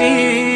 feel